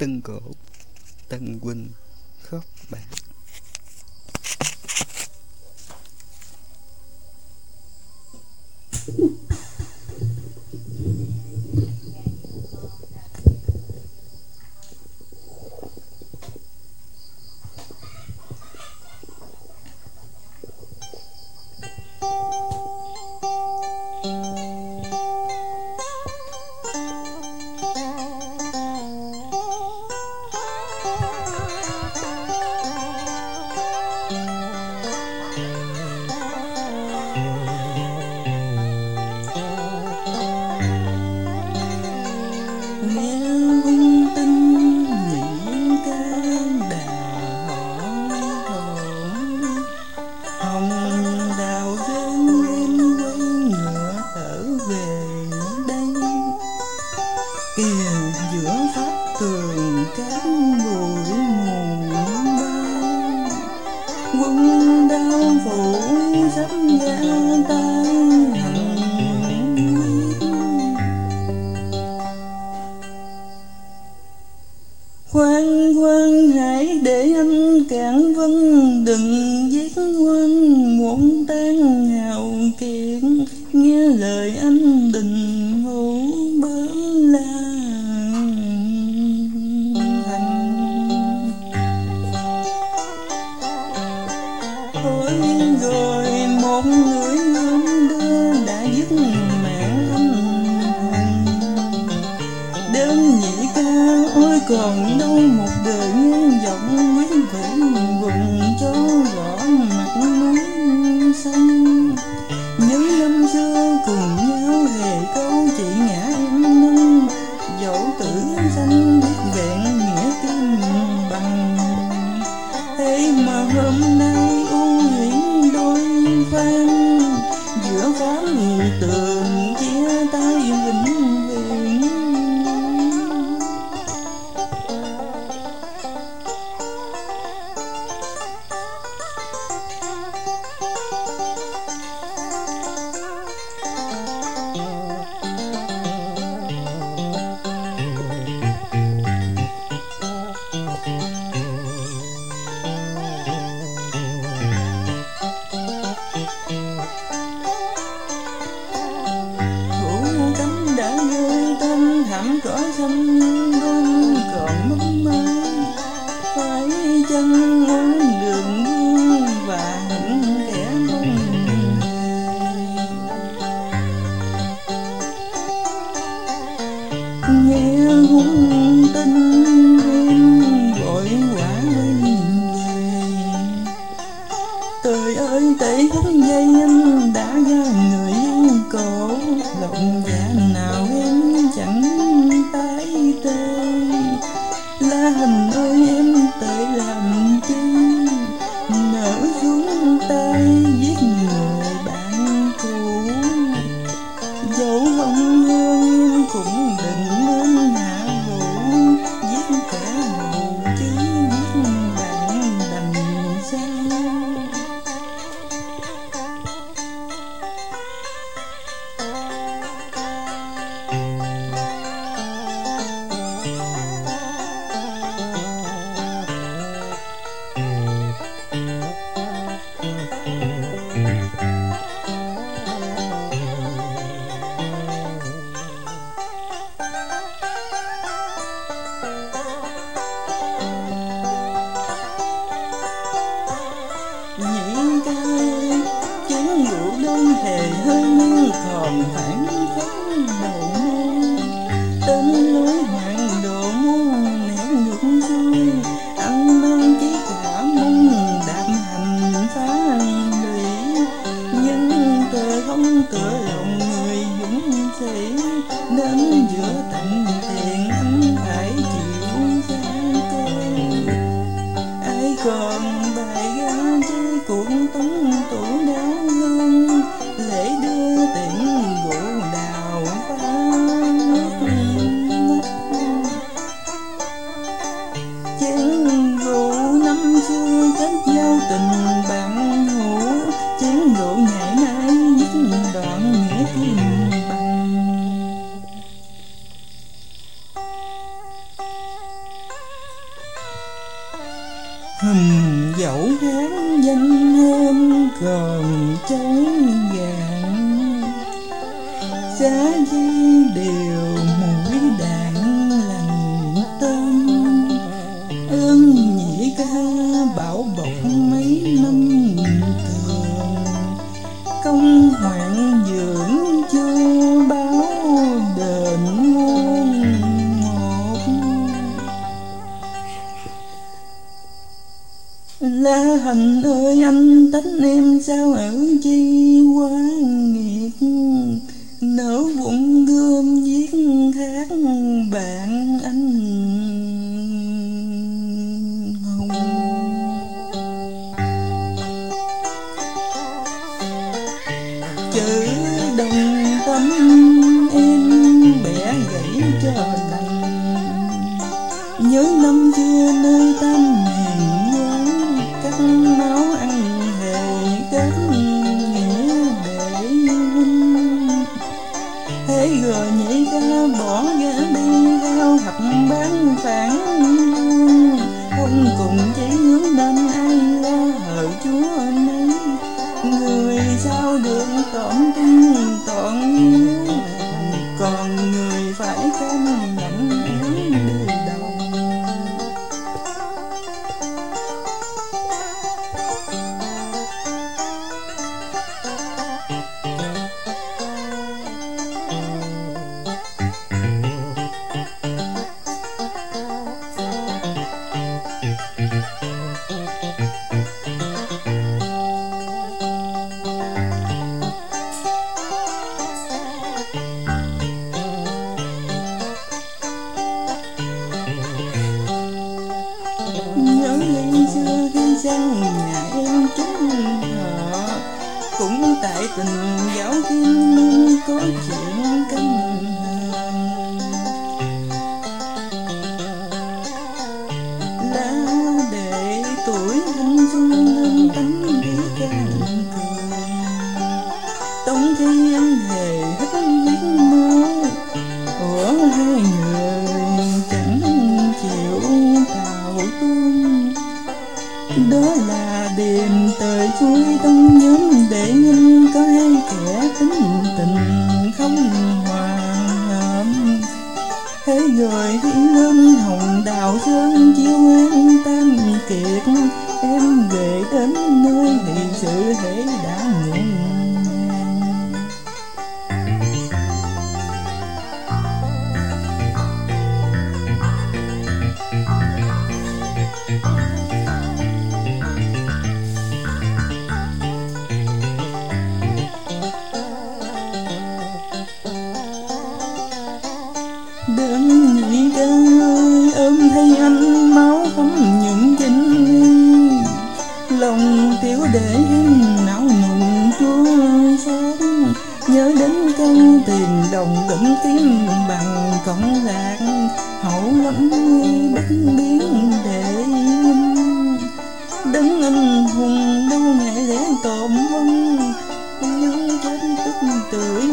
Tân cổ Tân huynh khóc bạn còn đâu một đời nguyên vọng mấy vẻ vùng cho rõ mặt núi xanh. bạn cỏ xanh con còn mắm mơ. Phải chân muốn đường vương và những kẻ con nghe hung tin đêm vội quả bên trời ơi tệ hút dây anh đã ra người cổ lộng vàng trái cây la hầm ơi không hề hơi mưa thòn thoảng tháng đầu mưa tên lưới hoàng đồ muôn nẻo ngược xuôi anh mang chí cả mong đạm hành phá lũy nhưng cờ không cờ lòng người dũng sĩ đến giữa tận thế Hừm dẫu hát danh hơn còn cháy vàng. Giá di đều mũi đạn lành tên ơn nhị ca bảo bọc mấy năm chi quan nghiệt Nở bụng gươm giết khác bạn anh hùng. Chữ đồng tâm em bẻ gãy cho đành. Nhớ năm xưa nơi tam lại tình giáo kinh có chuyện căm lá để tuổi thanh xuân lên tánh đi càng cường. Tống thi anh hề hết giấc mơ của hai người chẳng chịu tạo tôi đó là đêm tới cuối tâm nhóm không hòa thế rồi khi lên hồng đào sơn chiêu an tam kiệt, em về đến nơi thì sự thể đã nguyện lòng tiểu để não nùng chua xót. Nhớ đến cân tiền đồng đỉnh kiếm bằng cổng lạc, hậu lắm nguy bất biến để đứng anh hùng đâu ngại lẽ tổn vong nhưng chết tức tuổi